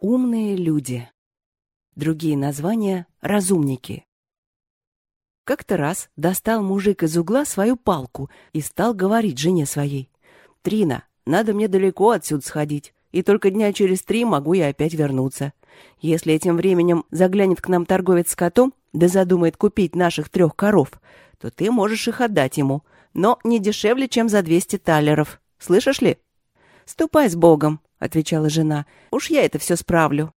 Умные люди. Другие названия — разумники. Как-то раз достал мужик из угла свою палку и стал говорить жене своей. «Трина, надо мне далеко отсюда сходить, и только дня через три могу я опять вернуться. Если этим временем заглянет к нам торговец с котом, да задумает купить наших трех коров, то ты можешь их отдать ему, но не дешевле, чем за двести талеров. Слышишь ли?» «Ступай с Богом», — отвечала жена. «Уж я это все справлю».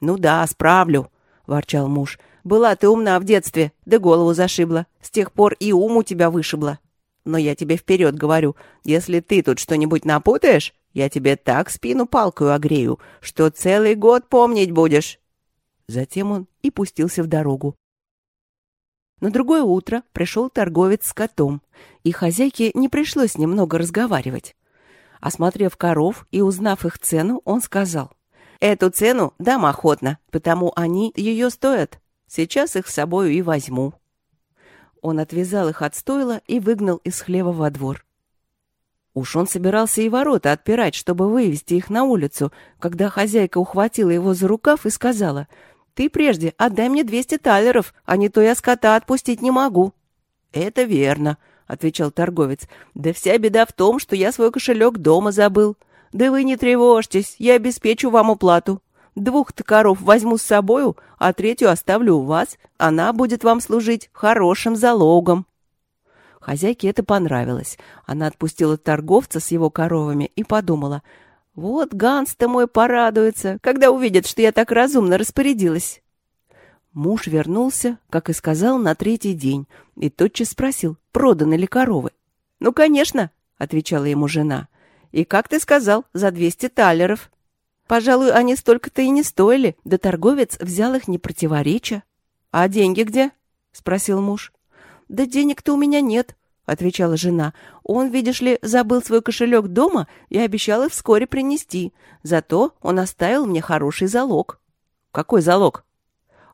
«Ну да, справлю», — ворчал муж. «Была ты умна в детстве, да голову зашибла. С тех пор и ум у тебя вышибла. Но я тебе вперед говорю, если ты тут что-нибудь напутаешь, я тебе так спину палкою огрею, что целый год помнить будешь». Затем он и пустился в дорогу. На другое утро пришел торговец с котом, и хозяйке не пришлось немного разговаривать. Осмотрев коров и узнав их цену, он сказал, «Эту цену дам охотно, потому они ее стоят. Сейчас их с собою и возьму». Он отвязал их от стойла и выгнал из хлева во двор. Уж он собирался и ворота отпирать, чтобы вывести их на улицу, когда хозяйка ухватила его за рукав и сказала, «Ты прежде отдай мне двести талеров, а не то я скота отпустить не могу». «Это верно», отвечал торговец. «Да вся беда в том, что я свой кошелек дома забыл. Да вы не тревожьтесь, я обеспечу вам уплату. Двух-то коров возьму с собою, а третью оставлю у вас. Она будет вам служить хорошим залогом». Хозяйке это понравилось. Она отпустила торговца с его коровами и подумала, «Вот Ганс-то мой порадуется, когда увидит, что я так разумно распорядилась». Муж вернулся, как и сказал, на третий день, и тотчас спросил, проданы ли коровы. «Ну, конечно», — отвечала ему жена. «И как ты сказал, за двести талеров». «Пожалуй, они столько-то и не стоили, да торговец взял их не противореча». «А деньги где?» — спросил муж. «Да денег-то у меня нет», — отвечала жена. «Он, видишь ли, забыл свой кошелек дома и обещал их вскоре принести. Зато он оставил мне хороший залог». «Какой залог?»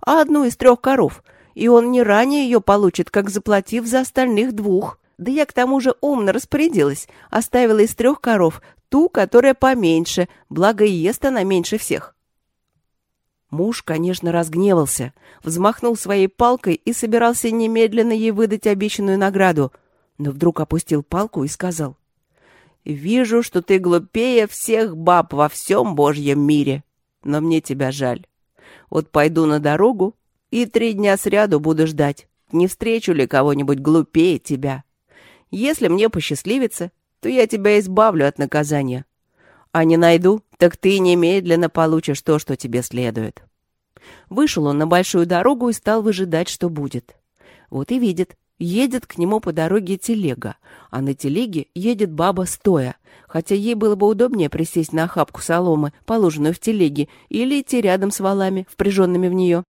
А одну из трех коров, и он не ранее ее получит, как заплатив за остальных двух. Да я к тому же умно распорядилась, оставила из трех коров ту, которая поменьше, благо и ест она меньше всех. Муж, конечно, разгневался, взмахнул своей палкой и собирался немедленно ей выдать обещанную награду, но вдруг опустил палку и сказал, «Вижу, что ты глупее всех баб во всем Божьем мире, но мне тебя жаль. Вот пойду на дорогу и три дня сряду буду ждать, не встречу ли кого-нибудь глупее тебя. Если мне посчастливится, то я тебя избавлю от наказания. А не найду, так ты немедленно получишь то, что тебе следует». Вышел он на большую дорогу и стал выжидать, что будет. Вот и видит, едет к нему по дороге телега, а на телеге едет баба стоя, хотя ей было бы удобнее присесть на охапку соломы, положенную в телеге, или идти рядом с валами, впряженными в нее.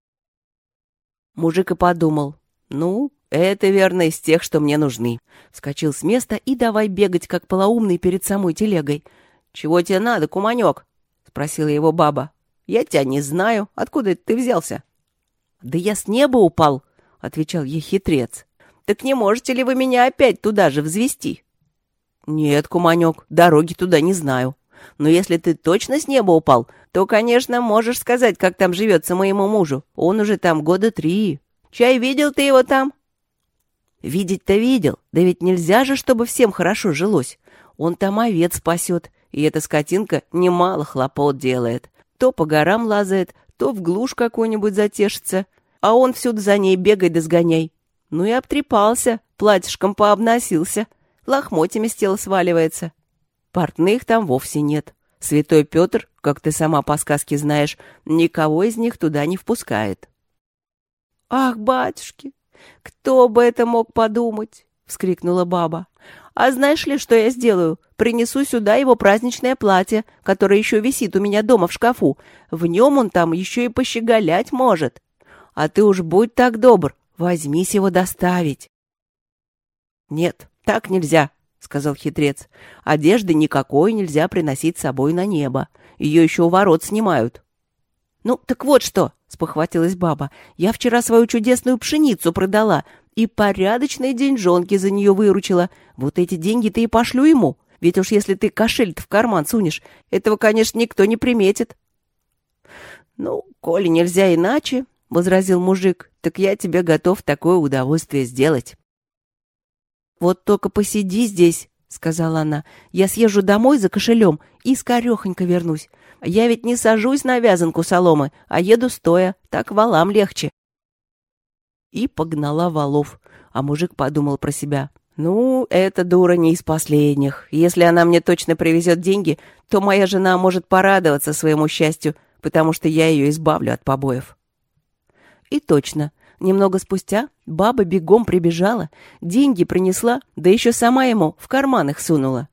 Мужик и подумал, ну, это верно из тех, что мне нужны. Вскочил с места и давай бегать, как полоумный перед самой телегой. «Чего тебе надо, куманек?» — спросила его баба. «Я тебя не знаю. Откуда ты взялся?» «Да я с неба упал», — отвечал ей хитрец. «Так не можете ли вы меня опять туда же взвести?» «Нет, куманек, дороги туда не знаю. Но если ты точно с неба упал, то, конечно, можешь сказать, как там живется моему мужу. Он уже там года три. Чай видел ты его там?» «Видеть-то видел, да ведь нельзя же, чтобы всем хорошо жилось. Он там овец спасет, и эта скотинка немало хлопот делает. То по горам лазает, то в глушь какую-нибудь затешится, а он всюду за ней бегай да сгоняй. Ну и обтрепался, платьишком пообносился лохмотьями с тела сваливается. Портных там вовсе нет. Святой Петр, как ты сама по сказке знаешь, никого из них туда не впускает. «Ах, батюшки, кто бы это мог подумать?» — вскрикнула баба. «А знаешь ли, что я сделаю? Принесу сюда его праздничное платье, которое еще висит у меня дома в шкафу. В нем он там еще и пощеголять может. А ты уж будь так добр, возьмись его доставить». «Нет, «Так нельзя», — сказал хитрец. «Одежды никакой нельзя приносить с собой на небо. Ее еще у ворот снимают». «Ну, так вот что», — спохватилась баба. «Я вчера свою чудесную пшеницу продала и порядочные деньжонки за нее выручила. Вот эти деньги ты и пошлю ему. Ведь уж если ты кошель в карман сунешь, этого, конечно, никто не приметит». «Ну, коли нельзя иначе», — возразил мужик, — «так я тебе готов такое удовольствие сделать». «Вот только посиди здесь», — сказала она. «Я съезжу домой за кошелем и скорехонько вернусь. Я ведь не сажусь на вязанку соломы, а еду стоя. Так валам легче». И погнала валов, а мужик подумал про себя. «Ну, эта дура не из последних. Если она мне точно привезет деньги, то моя жена может порадоваться своему счастью, потому что я ее избавлю от побоев». И точно, немного спустя баба бегом прибежала, деньги принесла, да еще сама ему в карман их сунула.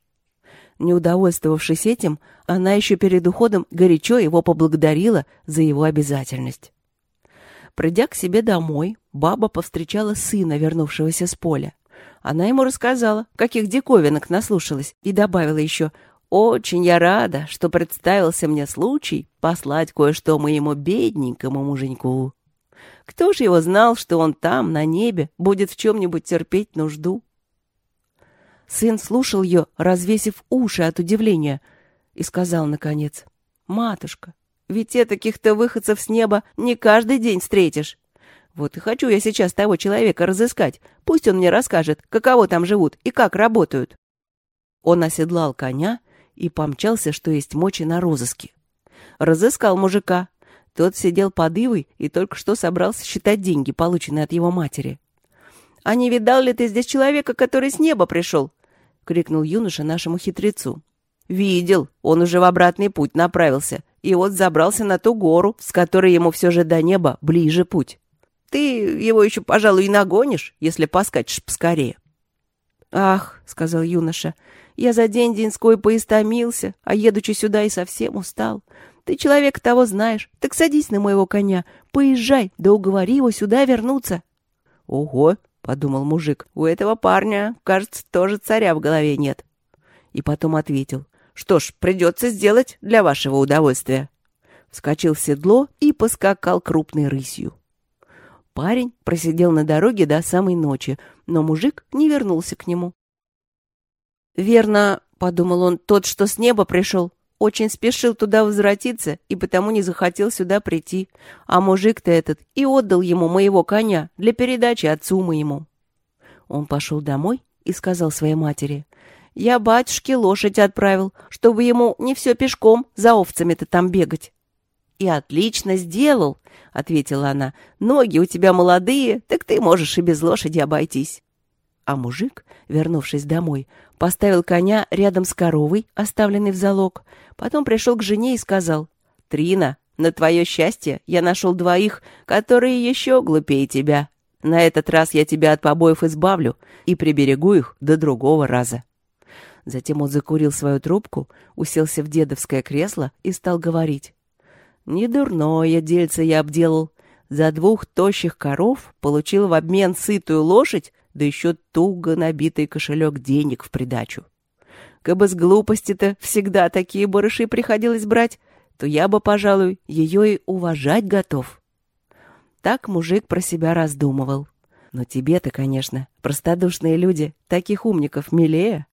Не удовольствовавшись этим, она еще перед уходом горячо его поблагодарила за его обязательность. Придя к себе домой, баба повстречала сына, вернувшегося с поля. Она ему рассказала, каких диковинок наслушалась, и добавила еще «Очень я рада, что представился мне случай послать кое-что моему бедненькому муженьку. Кто ж его знал, что он там, на небе, будет в чем-нибудь терпеть нужду?» Сын слушал ее, развесив уши от удивления, и сказал, наконец, «Матушка, ведь таких-то выходцев с неба не каждый день встретишь. Вот и хочу я сейчас того человека разыскать. Пусть он мне расскажет, каково там живут и как работают. Он оседлал коня и помчался, что есть мочи на розыске. Разыскал мужика. Тот сидел под ивой и только что собрался считать деньги, полученные от его матери. — А не видал ли ты здесь человека, который с неба пришел? — крикнул юноша нашему хитрецу. — Видел. Он уже в обратный путь направился. И вот забрался на ту гору, с которой ему все же до неба ближе путь. Ты его еще, пожалуй, и нагонишь, если поскачешь поскорее. «Ах», — сказал юноша, — «я за день-деньской поистомился, а едучи сюда и совсем устал. Ты человек того знаешь, так садись на моего коня, поезжай, да уговори его сюда вернуться». «Ого», — подумал мужик, — «у этого парня, кажется, тоже царя в голове нет». И потом ответил, «Что ж, придется сделать для вашего удовольствия». Вскочил в седло и поскакал крупной рысью. Парень просидел на дороге до самой ночи, но мужик не вернулся к нему. «Верно, — подумал он, — тот, что с неба пришел, очень спешил туда возвратиться и потому не захотел сюда прийти. А мужик-то этот и отдал ему моего коня для передачи отцу моему». Он пошел домой и сказал своей матери, «Я батюшке лошадь отправил, чтобы ему не все пешком за овцами-то там бегать». «И отлично сделал», — ответила она. «Ноги у тебя молодые, так ты можешь и без лошади обойтись». А мужик, вернувшись домой, поставил коня рядом с коровой, оставленной в залог. Потом пришел к жене и сказал, «Трина, на твое счастье я нашел двоих, которые еще глупее тебя. На этот раз я тебя от побоев избавлю и приберегу их до другого раза». Затем он закурил свою трубку, уселся в дедовское кресло и стал говорить. Недурное дельце я обделал. За двух тощих коров получил в обмен сытую лошадь, да еще туго набитый кошелек денег в придачу. Кабы с глупости-то всегда такие барыши приходилось брать, то я бы, пожалуй, ее и уважать готов. Так мужик про себя раздумывал. Но тебе-то, конечно, простодушные люди, таких умников милее.